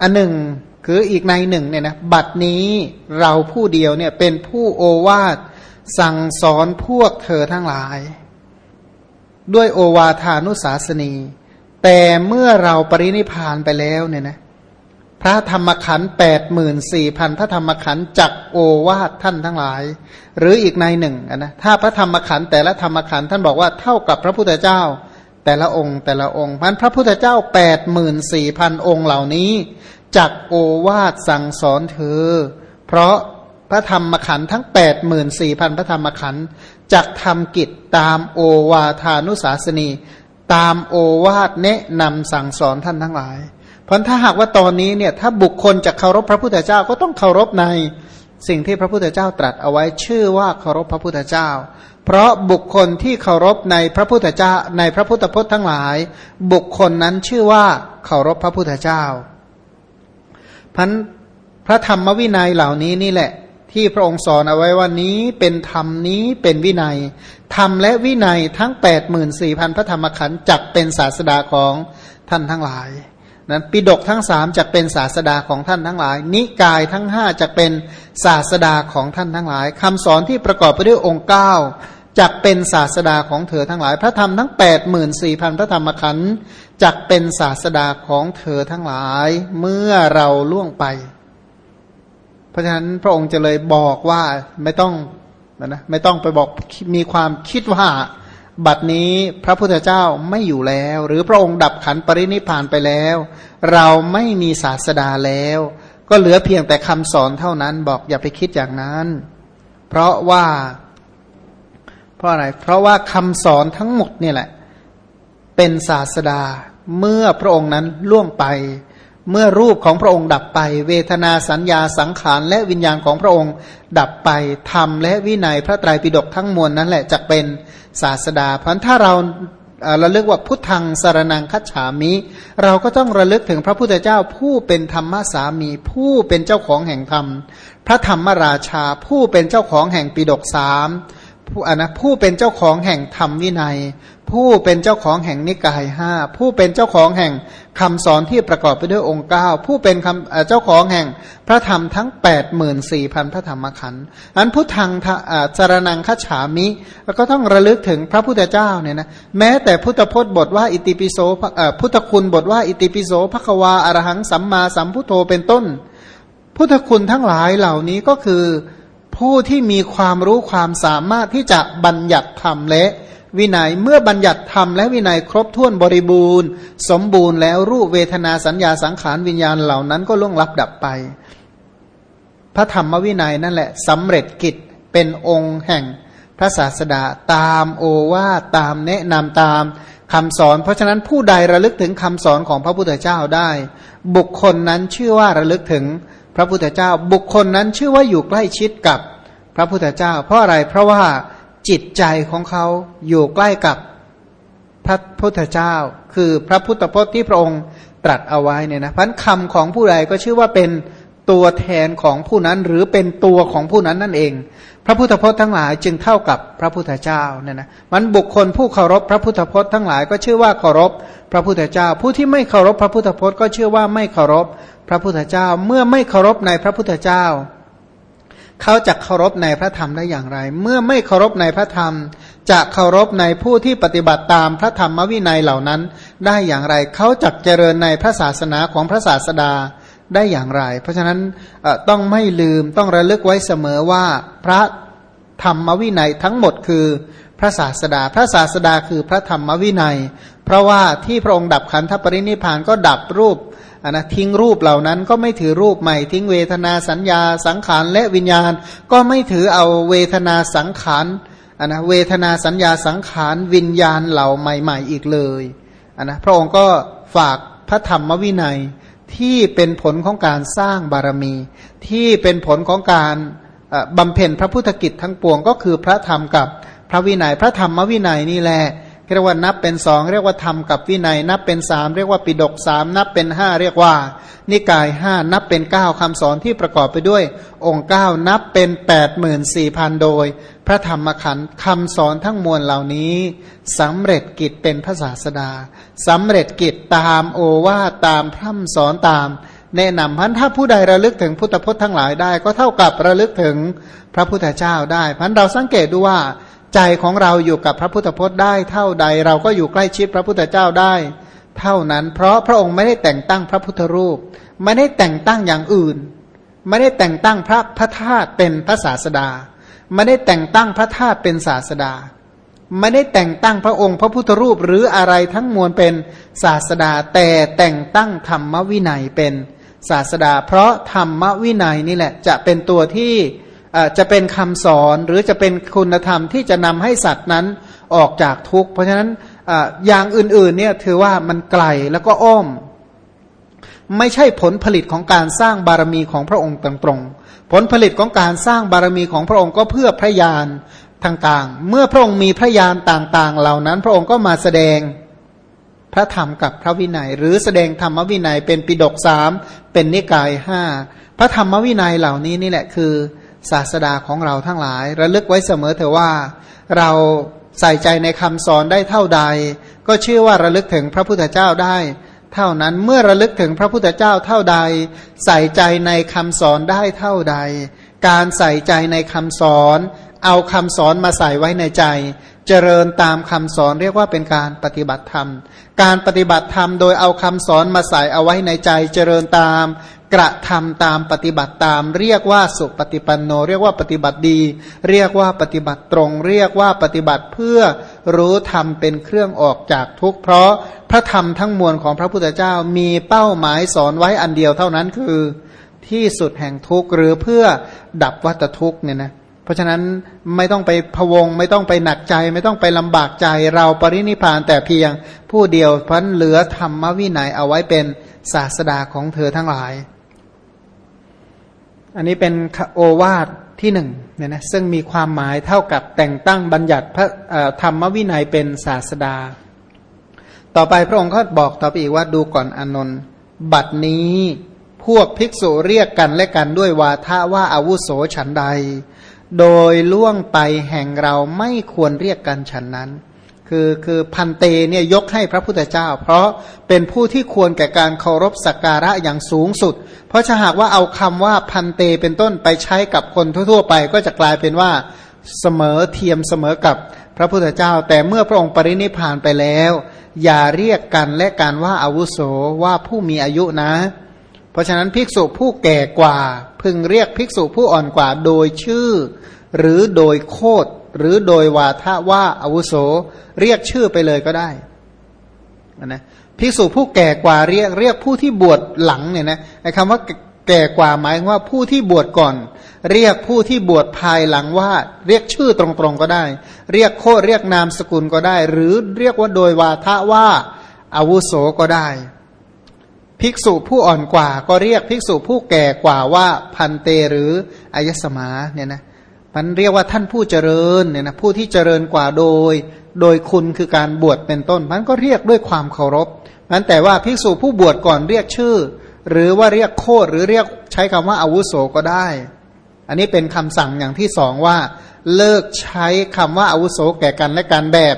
อันหนึ่งคืออีกในหนึ่งเนี่ยนะบัดนี้เราผู้เดียวเนี่ยเป็นผู้โอวาทสั่งสอนพวกเธอทั้งหลาย ด้วยโอวาทานุสาสนี แต่เมื่อเราปรินิพานไปแล้วเนี่ยนะพระธรรมขันธ์แปดหมื่นสี่พันพระธรรมขันธ์จักโอวาทท่านทั้งหลาย หรืออีกในหนึ่งนะถ้าพระธรรมขันธ์แต่ละธรรมขันธ์ท่านบอกว่าเท่ากับพระพุทธเจ้า แต่ละองค์แต่ละองค์พันพระพุทธเจ้าแปดหมื่นสี่พันองค์เหล่านี้จักโอวาทสั่งสอนเธอ เพราะพระธรรมขันธ์ทั้งแปดหมื่นสี่พันพระธรรมขันธ์จักทำกิจตามโอวาทานุสาสนี ตามโอวาทแนะนำสั่งสอนท่านทั้งหลาย เพราะถ้าหากว่าตอนนี้เนี่ยถ้าบุคคลจะเคารพพระพุทธเจ้าก็ต้องเคารพในสิ่งที่พระพุทธเจ้าตรัสเอาไว้ชื่อว่าเคารพพระพุทธเจ้า เพราะบุคคลที่เคารพในพระพุทธเจ้าในพระพุทธพจน์ทั้งหลาย บุคคลนั้นชื่อว่าเคารพพระพุทธเจ้าพันพระธรรมวินัยเหล่านี้นี่แหละ ที่พระองค์สอนเอาไว้ว่านี้เป็นธรรมนี้เป็นวินัยธรรมและวินัยทั้ง8ปดหมื่นสี่พันพระธรรมขันธ์จักเป็นศาสดาของท่านทั้งหลาย นั้นปิดกทั้งสามจะเป็นศาสดาของท่านทั้งหลาย นิกายทั้งห้าจะเป็นศาสดาของท่านทั้งหลายคำสอนที่ประกอบไปด้วยองค์เก้าจักเป็นศาสดาของเธอทั้งหลาย พระธรรมทั้ง8ปดหมื่นสี่พันพระธรรมขันธ์จักเป็นศาสดาของเธอทั้งหลาย เมื่อเราล่วงไป เพราะฉะนั้นพระองค์จะเลยบอกว่าไม่ต้องนะไม่ต้องไปบอกมีความคิดว่า บัดนี้พระพุทธเจ้าไม่อยู่แล้ว หรือพระองค์ดับขันปรินิพานไปแล้ว เราไม่มีศาสดาแล้ว ก็เหลือเพียงแต่คำสอนเท่านั้นบอกอย่าไปคิดอย่างนั้น เพราะว่า เพราะอะไร เพราะว่าคำสอนทั้งหมดนี่แหละ เป็นศาสดาเมื่อพระองค์นั้นล่วงไป เมื่อรูปของพระองค์ดับไป เวทนาสัญญาสังขารและวิญญาณของพระองค์ดับไปธรรมและวินัยพระไตรปิฎกทั้งมวลนั้นแหละจะเป็นศาสดา เพราะถ้าเราระลึกว่าพุทธังสารนังคัจฉามิ เราก็ต้องระลึกถึงพระพุทธเจ้าผู้เป็นธรรมสามี ผู้เป็นเจ้าของแห่งธรรม พระธรรมราชาผู้เป็นเจ้าของแห่งปิฎกสาม ผู้อนะผู้เป็นเจ้าของแห่งธรรมวินัย ผู้เป็นเจ้าของแห่งนิกายห้าผู้เป็นเจ้าของแห่งคำสอนที่ประกอบไปด้วยองค์เก้าผู้เป็นคำเจ้าของแห่งพระธรรมทั้ง8ปดหมื่นสี่พันพระธรรมขันธ์อันพุทธังจารนังคฉามิแล้วก็ต้องระลึกถึงพระพุทธเจ้าเนี่ยนะแม้แต่พุทธพจน์บทว่าอิติปิโสพุทธคุณบทว่าอิติปิโสภควาอรหังสัมมาสัมพุทโธเป็นต้น พุทธคุณทั้งหลายเหล่านี้ก็คือ ผู้ที่มีความรู้ความสามารถที่จะบัญญัติธรรมและวินัยเมื่อบัญญัติธรรมและวินัยครบถ้วนบริบูรณ์ สมบูรณ์แล้วรูปเวทนาสัญญาสังขารวิญญาณเหล่านั้นก็ล่วงลับดับไป พระธรรมวินัยนั่นแหละสำเร็จกิจเป็นองค์แห่งพระศาสดาตามโอวาตามแนะนำตามคำสอน เพราะฉะนั้นผู้ใดระลึกถึงคำสอนของพระพุทธเจ้าได้ บุคคลนั้นชื่อว่าระลึกถึง พระพุทธเจ้าบุคคลนั้นชื่อว่าอยู่ใกล้ชิดกับพระพุทธเจ้า เพราะอะไรเพราะว่าจิตใจของเขาอยู่ใกล้กับพระพุทธเจ้า คือพระพุทธพจน์ที่พระองค์ตรัสเอาไว้เนี่ยนะพันคำของผู้ใดก็ชื่อว่าเป็น ตัวแทนของผู้นั้นหรือเป็นตัวของผู้นั้นนั่นเอง พระพุทธพจน์ทั้งหลายจึงเท่ากับพระพุทธเจ้าเนี่ยนะมันบุคคลผู้เคารพพระพุทธพจน์ทั้งหลายก็ชื่อว่าเคารพพระพุทธเจ้า ผู้ที่ไม่เคารพพระพุทธพจน์ก็ชื่อว่าไม่เคารพพระพุทธเจ้า เมื่อไม่เคารพในพระพุทธเจ้า เขาจะเคารพในพระธรรมได้อย่างไร เมื่อไม่เคารพในพระธรรม จะเคารพในผู้ที่ปฏิบัติตามพระธรรมวินัยเหล่านั้น ได้อย่างไรเขาจะเจริญในพระศาสนาของพระศาสดา ได้อย่างไร เพราะฉะนั้นต้องไม่ลืมต้องระลึกไว้เสมอว่าพระธรรมวินัยทั้งหมดคือพระศาสดา พระศาสดาคือพระธรรมวินัย เพราะว่าที่พระองค์ดับขันธปรินิพานก็ดับรูปนนะทิ้งรูปเหล่านั้นก็ไม่ถือรูปใหม่ ทิ้งเวทนาสัญญาสังขารและวิญญาณ ก็ไม่ถือเอาเวทนาสังขารนนะเวทนาสัญญาสังขารวิญญาณเหล่าใหม่ ๆ อีกเลยนนะพระองค์ก็ฝากพระธรรมวินัย ที่เป็นผลของการสร้างบารมี ที่เป็นผลของการบำเพ็ญพระพุทธกิจทั้งปวงก็คือพระธรรมกับพระวินยัยพระธรรมวินัยนี่แหละเรียกว่านับเป็นสองเรียกว่าธรรมกับวินัย นับเป็นสามเรียกว่าปิดกสามนับเป็นห้าเรียกว่า นิกายห้านับเป็นเก้าคำสอนที่ประกอบไปด้วย องค์เก้านับเป็นแปดหมื่นสี่พันโดย พระธรรมขันธ์คำสอนทั้งมวลเหล่านี้สำเร็จกิจเป็นพระศาสดา สำเร็จกิจตามโอวาตามพร่ำสอนตาม แนะนำพันถ้าผู้ใดระลึกถึงพุทธพจน์ทั้งหลายได้ ก็เท่ากับระลึกถึงพระพุทธเจ้าได้พันเราสังเกตดูว่า ใจของเราอยู่กับพระพุทธพจน์ได้เท่าใด เราก็อยู่ใกล้ชิดพระพุทธเจ้าได้ เท่านั้น เพราะพระองค์ไม่ได้แต่งตั้งพระพุทธรูป ไม่ได้แต่งตั้งอย่างอื่น ไม่ได้แต่งตั้งพระพระธาตุเป็นพระศาสดา ไม่ได้แต่งตั้งพระธาตุเป็นศาสดา ไม่ได้แต่งตั้งพระองค์พระพุทธรูปหรืออะไรทั้งมวลเป็นศาสดา แต่แต่งตั้งธรรมวินัยเป็นศาสดา เพราะธรรมวินัยนี่แหละจะเป็นตัวที่จะเป็นคำสอนหรือจะเป็นคุณธรรมที่จะนำให้สัตว์นั้นออกจากทุกข์ เพราะฉะนั้นอย่างอื่นๆเนี่ยถือว่ามันไกลแล้วก็อ้อม ไม่ใช่ผลผลิตของการสร้างบารมีของพระองค์ตรงๆผลผลิตของการสร้างบารมีของพระองค์ก็เพื่อพระยาน ต่างๆ เมื่อพระองค์มีพระยานต่างๆ เหล่านั้น พระองค์ก็มาแสดงพระธรรมกับพระวินัย หรือแสดงธรรมวินัยเป็นปิดกสามเป็นนิกายห้าพระธรรมวินัยเหล่านี้นี่แหละคือ ศาสดาของเราทั้งหลาย ระลึกไว้เสมอเถอะว่า เราใส่ใจในคำสอนได้เท่าใด ก็ชื่อว่าระลึกถึงพระพุทธเจ้าได้ เท่านั้นเมื่อระลึกถึงพระพุทธเจ้าเท่าใด ใส่ใจในคำสอนได้เท่าใด การใส่ใจในคำสอน เอาคำสอนมาใส่ไว้ในใจ เจริญตามคำสอนเรียกว่าเป็นการปฏิบัติธรรม การปฏิบัติธรรมโดยเอาคำสอนมาใส่เอาไว้ในใจ เจริญตาม กระทำตามปฏิบัติตาม เรียกว่าสุปฏิปันโน เรียกว่าปฏิบัติดี เรียกว่าปฏิบัติตรง เรียกว่าปฏิบัติเพื่อรู้ธรรมเป็นเครื่องออกจากทุกข์เพราะพระธรรมทั้งมวลของพระพุทธเจ้ามีเป้าหมายสอนไว้อันเดียวเท่านั้นคือ ที่สุดแห่งทุกข์หรือเพื่อดับวัตทุกข์เนี่ยนะ พราะฉะนั้นไม่ต้องไปพวง ไม่ต้องไปหนักใจ ไม่ต้องไปลำบากใจ เราปรินิพานแต่เพียงผู้เดียวพันเหลือธรรมวินัยเอาไว้เป็นศาสดาของเธอทั้งหลาย อันนี้เป็นโอวาทที่หนึ่งเนี่ยนะซึ่งมีความหมายเท่ากับแต่งตั้งบัญญัติพระธรรมวินัยเป็นศาสดา ต่อไปพระองค์ก็บอกต่อไปอีกว่าดูก่อนอนนท์บัดนี้พวกภิกษุเรียกกันและกันด้วยวาทะว่าอาวุโสฉันใด โดยล่วงไปแห่งเราไม่ควรเรียกกันฉันนั้น คือคือพันเตเนี่ยยกให้พระพุทธเจ้า เพราะเป็นผู้ที่ควรแก่การเคารพสักการะอย่างสูงสุด เพราะถ้าหากว่าเอาคำว่าพันเตเป็นต้นไปใช้กับคนทั่วๆไป ก็จะกลายเป็นว่าเสมอเทียมเสมอกับพระพุทธเจ้า แต่เมื่อพระองค์ปรินิพานไปแล้ว อย่าเรียกกันและการว่าอาวุโสว่าผู้มีอายุนะ เพราะฉะนั้นภิกษุผู้แก่กว่า พึงเรียกภิกษุผู้อ่อนกว่าโดยชื่อ หรือโดยโคดหรือโดยวาทะว่าอาวุโส เรียกชื่อไปเลยก็ได้นะภิกษุผู้แก่กว่าเรียกเรียกผู้ที่บวชหลังเนี่ยนะไอ้คำว่าแก่กว่าหมายว่าผู้ที่บวชก่อน เรียกผู้ที่บวชภายหลังว่า เรียกชื่อตรงๆก็ได้ เรียกโคดเรียกนามสกุลก็ได้ หรือเรียกว่าโดยวาทะว่าอาวุโสก็ได้ ภิกษุผู้อ่อนกว่าก็เรียกภิกษุผู้แก่กว่าว่าพันเตหรืออายสมาเนี่ยนะมันเรียกว่าท่านผู้เจริญเนี่ยนะผู้ที่เจริญกว่าโดย โดยคุณคือการบวชเป็นต้น มันก็เรียกด้วยความเคารพมันแต่ว่าภิกษุผู้บวชก่อนเรียกชื่อ หรือว่าเรียกโคดหรือเรียกใช้คำว่าอาวุโสก็ได้ อันนี้เป็นคำสั่งอย่างที่สองว่า เลิกใช้คำว่าอาวุโสแก่กันและการแบบ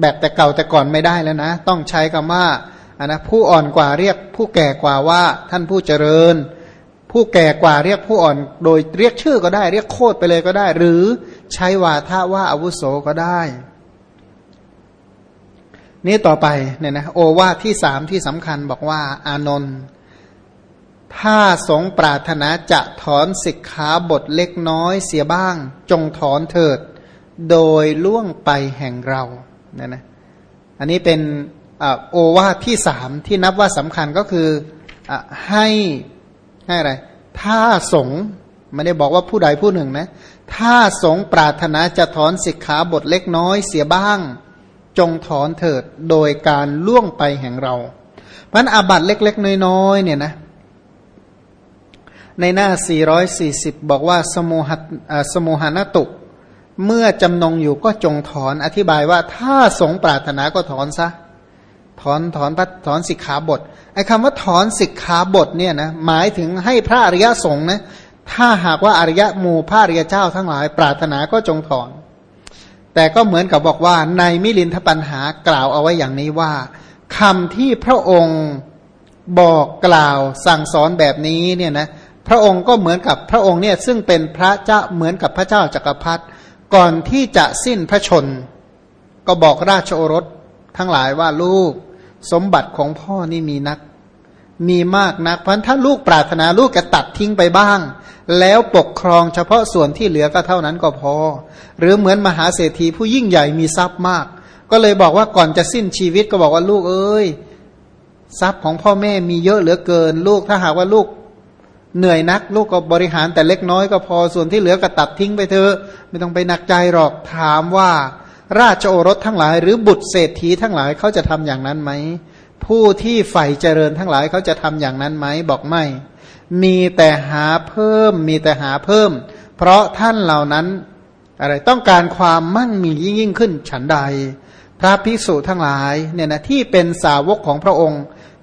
แบบแต่เก่าแต่ก่อนไม่ได้แล้วนะ ต้องใช้คำว่า นนะผู้อ่อนกว่าเรียกผู้แก่กว่าว่าท่านผู้เจริญ ผู้แก่กว่าเรียกผู้อ่อน โดยเรียกชื่อก็ได้ เรียกโคดไปเลยก็ได้ หรือใช้วาทะว่าอาวุโสก็ได้ นี่ต่อไปเนี่ยนะโอวาทที่สามที่สำคัญบอกว่า อานนท์ถ้าสงปรารถนาจะถอนสิกขาบทเล็กน้อยเสียบ้าง จงถอนเถิด โดยล่วงไปแห่งเราเนี่ยนะอันนี้เป็น โอวาทที่สามที่นับว่าสำคัญก็คืออให้ให้อะไร ถ้าสงไม่ได้บอกว่าผู้ใดผู้หนึ่งนะ ถ้าสงปรารถนาจะถอนสิกขาบทเล็กน้อยเสียบ้าง จงถอนเถิดโดยการล่วงไปแห่งเรามันอาบัตเล็ก ๆ น้อยๆเนี่ยนะในหน้า 440 บอกว่าสมุหสมุหานตุ เมื่อจำนงอยู่ก็จงถอนอธิบายว่าถ้าสงปรารถนาก็ถอนซะ ถอนถอนถอนสิกขาบทไอ้คำว่าถอนสิกขาบทเนี่ยนะหมายถึงให้พระอริยสงฆ์นะถ้าหากว่าอริยหมู่พระอริยเจ้าทั้งหลาย ปรารถนาก็จงถอน แต่ก็เหมือนกับบอกว่าในมิลินทปัญหากล่าวเอาไว้อย่างนี้ว่าคำที่พระองค์บอกกล่าวสั่งสอนแบบนี้เนี่ยนะพระองค์ก็เหมือนกับพระองค์เนี่ยซึ่งเป็นพระเจ้าเหมือนกับพระเจ้าจักรพรรดิก่อนที่จะสิ้นพระชน ก็บอกราชโอรสทั้งหลายว่าลูก สมบัติของพ่อนี่มีนัก มีมากนัก เพราะถ้าลูกปรารถนาลูกจะตัดทิ้งไปบ้าง แล้วปกครองเฉพาะส่วนที่เหลือก็เท่านั้นก็พอ หรือเหมือนมหาเศรษฐีผู้ยิ่งใหญ่มีทรัพย์มาก ก็เลยบอกว่าก่อนจะสิ้นชีวิตก็บอกว่าลูกเอ้ยทรัพย์ของพ่อแม่มีเยอะเหลือเกิน ลูกถ้าหากว่าลูกเหนื่อยนัก ลูกก็บริหารแต่เล็กน้อยก็พอส่วนที่เหลือก็ตัดทิ้งไปเถอะไม่ต้องไปหนักใจหรอกถามว่า ราชโอรสทั้งหลาย หรือบุตรเศรษฐีทั้งหลายเขาจะทำอย่างนั้นไหมผู้ที่ใฝ่เจริญทั้งหลายเขาจะทำอย่างนั้นไหมบอกไม่ มีแต่หาเพิ่ม มีแต่หาเพิ่ม เพราะท่านเหล่านั้นอะไรต้องการความมั่งมียิ่งยิ่งขึ้นฉันใด พระภิกษุทั้งหลายเนี่ยนะที่เป็นสาวกของพระองค์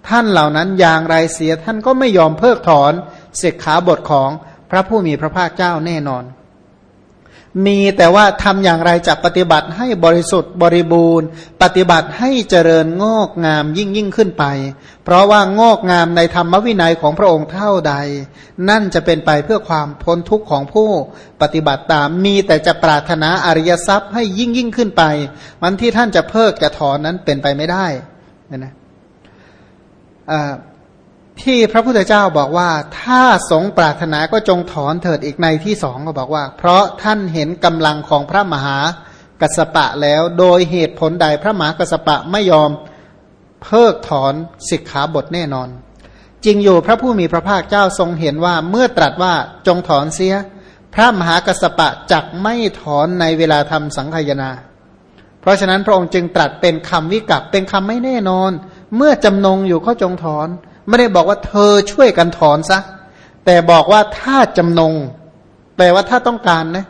ท่านเหล่านั้นอย่างไรเสียท่านก็ไม่ยอมเพิกถอนเสกขาบทของพระผู้มีพระภาคเจ้าแน่นอน มีแต่ว่าทำอย่างไรจะปฏิบัติให้บริสุทธิ์บริบูรณ์ ปฏิบัติให้เจริญงอกงามยิ่งยิ่งขึ้นไป เพราะว่างอกงามในธรรมวินัยของพระองค์เท่าใด นั่นจะเป็นไปเพื่อความพ้นทุกข์ของผู้ปฏิบัติตามมีแต่จะปรารถนาอริยทรัพย์ให้ยิ่งยิ่งขึ้นไปมันที่ท่านจะเพิกจะถอนนั้นเป็นไปไม่ได้นะ ที่พระพุทธเจ้าบอกว่าถ้าสงปรารถนาก็จงถอนเถิดอีกในที่สองก็บอกว่า เพราะท่านเห็นกำลังของพระมหากัสปะแล้วโดยเหตุผลใดพระมหากัสปะไม่ยอมเพิกถอนสิกขาบทแน่นอน จริงอยู่พระผู้มีพระภาคเจ้าทรงเห็นว่าเมื่อตรัสว่าจงถอนเสีย พระมหากัสปะจักไม่ถอนในเวลาทำสังขยนา เพราะฉะนั้นพระองค์จึงตรัสเป็นคำวิกัปเป็นคำไม่แน่นอน เมื่อจำนงอยู่ก็จงถอน ไม่ได้บอกว่าเธอช่วยกันถอนซะ แต่บอกว่าถ้าจำนง แปลว่าถ้าต้องการนะ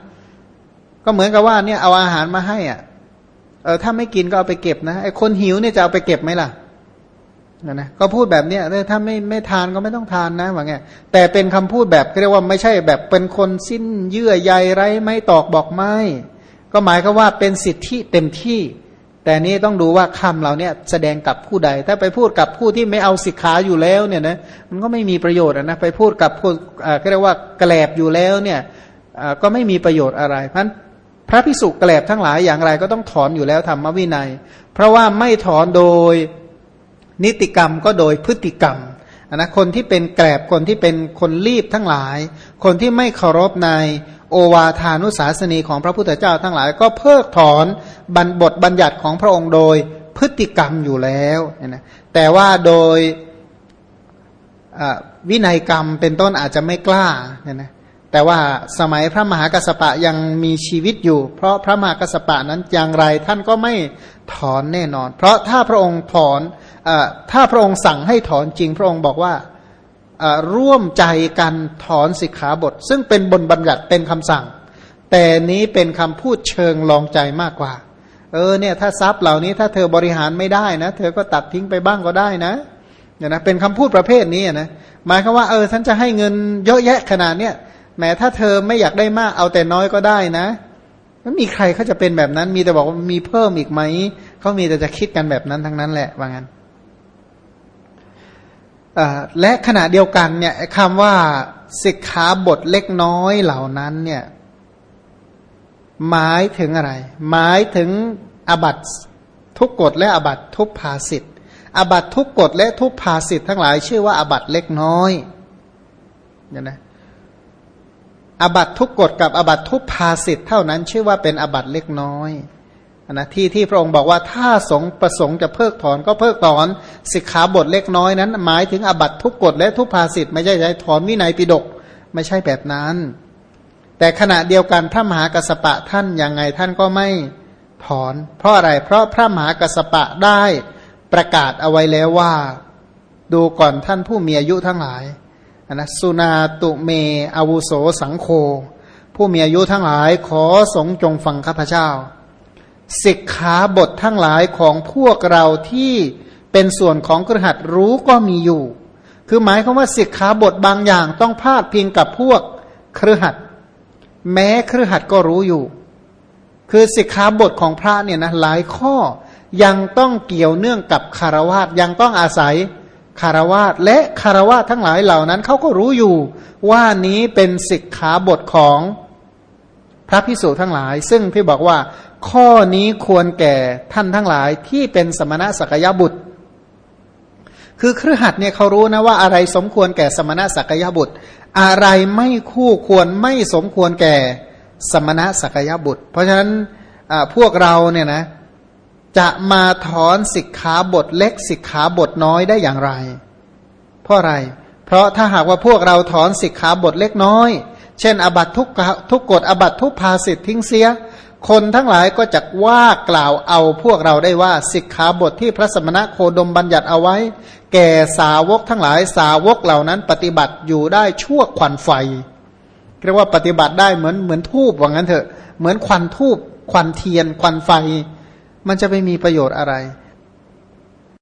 ก็เหมือนกับว่าเนี่ยเอาอาหารมาให้อะ เออถ้าไม่กินก็เอาไปเก็บนะไอ้คนหิวเนี่ยจะเอาไปเก็บไหมล่ะนะนะก็พูดแบบเนี้ยถ้าไม่ไม่ทานก็ไม่ต้องทานนะว่าไงแต่เป็นคำพูดแบบเรียกว่าไม่ใช่แบบเป็นคนสิ้นเยื่อใยไรไม่ตอกบอกไม่ ก็หมายก็ว่าเป็นสิทธิเต็มที่ แต่นี้ต้องดูว่าคำเหล่านี้แสดงกับผู้ใด ถ้าไปพูดกับผู้ที่ไม่เอาสิกขาอยู่แล้วเนี่ยนะมันก็ไม่มีประโยชน์นะไปพูดกับผู้ก็เรียกว่าแกลบอยู่แล้วเนี่ยก็ไม่มีประโยชน์อะไรเพราะพระพิสุกแกลบทั้งหลายอย่างไรก็ต้องถอนอยู่แล้วธรรมวินัย เพราะว่าไม่ถอนโดยนิติกรรมก็โดยพฤติกรรมนะคนที่เป็นแกลบคนที่เป็นคนรีบทั้งหลาย คนที่ไม่เคารพใน โอวาทานุสาสนีของพระพุทธเจ้าทั้งหลายก็เพิกถอนบรรบทบัญญัติของพระองค์โดยพฤติกรรมอยู่แล้วนะแต่ว่าโดยวินัยกรรมเป็นต้นอาจจะไม่กล้าเนี่ยนะแต่ว่าสมัยพระมหากัสปะยังมีชีวิตอยู่ เพราะพระมหากัสปะนั้นอย่างไรท่านก็ไม่ถอนแน่นอน เพราะถ้าพระองค์ถอนอถ้าพระองค์สั่งให้ถอนจริง พระองค์บอกว่า ร่วมใจกันถอนสิกขาบท ซึ่งเป็นบนบัญญัติเป็นคำสั่ง แต่นี้เป็นคำพูดเชิงลองใจมากกว่า เออเนี่ยถ้าทรัพย์เหล่านี้ถ้าเธอบริหารไม่ได้นะ เธอก็ตัดทิ้งไปบ้างก็ได้นะเนี่ยนะเป็นคำพูดประเภทนี้นะหมายคือว่าเออฉันจะให้เงินเยอะแยะขนาดเนี้ยแม้ถ้าเธอไม่อยากได้มากเอาแต่น้อยก็ได้นะมันมีใครเขาจะเป็นแบบนั้น มีแต่บอกว่ามีเพิ่มอีกไหมเขามีแต่จะคิดกันแบบนั้นทั้งนั้นแหละว่างั้น และขณะเดียวกันเนี่ยคำว่าสิกขาบทเล็กน้อยเหล่านั้นเนี่ยหมายถึงอะไร หมายถึงอบัตทุกกฎและอบัตทุกภาสิทธ์อบัตทุกกฎและทุกภาสิทธ์ทั้งหลายชื่อว่าอบัตเล็กน้อยเนี่ยนะอบัตทุกกฎกับอบัตทุกภาสิทธ์เท่านั้นชื่อว่าเป็นอบัตเล็กน้อย นะที่ที่พระองค์บอกว่าถ้าสงประสงค์จะเพิกถอนก็เพิกถอนสิกขาบทเล็กน้อยนั้น หมายถึงอบัตทุกกฎและทุกภาสิทธ์ไม่ใช่ใช้ถอนวินัยปิดกไม่ใช่แบบนั้น แต่ขณะเดียวกันพระมหากัสปะท่านยังไงท่านก็ไม่ถอน เพราะอะไรเพราะพระมหากัสปะได้ประกาศเอาไว้แล้วว่า ดูก่อนท่านผู้มีอายุทั้งหลายนะสุนาตุเมอาวุโสสังโฆผู้มีอายุทั้งหลายขอสงจงฟังข้าพเจ้า สิกขาบททั้งหลายของพวกเราที่เป็นส่วนของกระหัตรู้ก็มีอยู่ คือหมายความว่าสิกขาบทบางอย่างต้องพาดพิงกับพวกเครือหัดแม้เครือหัดก็รู้อยู่ คือสิกขาบทของพระเนี่ยนะหลายข้อยังต้องเกี่ยวเนื่องกับคารวะยังต้องอาศัยคารวาสและคารวาสทั้งหลายเหล่านั้นเขาก็รู้อยู่ ว่านี้เป็นสิกขาบทของพระพิสุทั้งหลาย ซึ่งพี่บอกว่า ข้อนี้ควรแก่ท่านทั้งหลายที่เป็นสมณะสักยบุตร คือครือหัดเนี่ยเขารู้นะว่าอะไรสมควรแก่สมณะสักยบุตร อะไรไม่คู่ควรไม่สมควรแก่สมณะสักยบุตร เพราะฉะนั้นพวกเราเนี่ยนะจะมาถอนสิกขาบทเล็กสิกขาบทน้อยได้อย่างไร เพราะอะไร เพราะถ้าหากว่าพวกเราถอนสิกขาบทเล็กน้อย เช่น อบัตทุกทุกกฎอบัตทุกภาสิทธิ์ทิ้งเสีย คนทั้งหลายก็จะว่ากล่าวเอาพวกเราได้ว่าสิกขาบทที่พระสมณะโคดมบัญญัติเอาไว้ แก่สาวกทั้งหลายสาวกเหล่านั้น ปฏิบัติอยู่ได้ชั่วควันไฟเรียกว่าปฏิบัติได้เหมือนเหมือนทูบว่างั้นเถอะ เหมือนควันทูบควันเทียนควันไฟ มันจะไม่มีประโยชน์อะไร